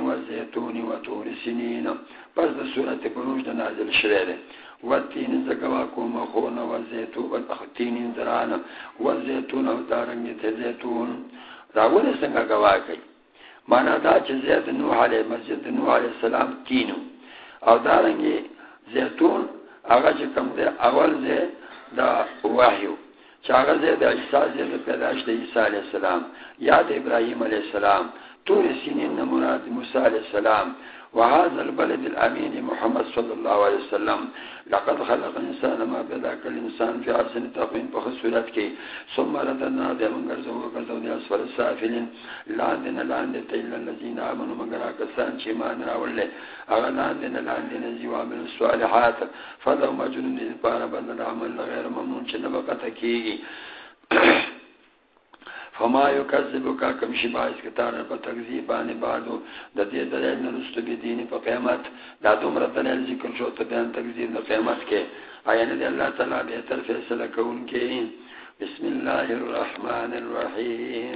و زیتون و طور سنین. پس دا صورت بروج دا نازل شوه ده و تین زگوا کوم خون و زیتون و زران و زیتون و دارنگی تے راول سنگا گوا کئی. مانا دا چه زید نوح علیہ مسجد نوح علیہ السلام تینو او دارنگی زیتون آغا چه کم ده اول زید دا وحیو. چاغه زه د عیسی زه پیدائش د عیسی علی السلام. یاد ابراهیم علی السلام. تور سینین مراد موسی علی السلام. وهذا البلد الامين محمد صلى الله عليه وسلم. لقد خلق الانسان ما بدا كل انسان في احسن تقويم بخصورت كي ثم ردنا بهم غرزو وغرزو دي اسفل السافلين لاندن لاندن تيلا الذين امنوا مغرا كسان شي ما نراول اغا لاندن لاندن زيوا من الصالحات. فلو مجنون دي بارا بدل عمل غير ممنون چنبقى تكيغي فما یکذبک کا کمشی باعث کتار پا تکذیب ان بعدو دا دی دلیل نرستو بی دینی پا قیمت دا دومره دلیل ذکر شو ته بیان تکذیب د قیامت کې آیا نه الله تعالی بہتر فیصلہ کون کے؟ بسم اللہ الرحمن الرحیم۔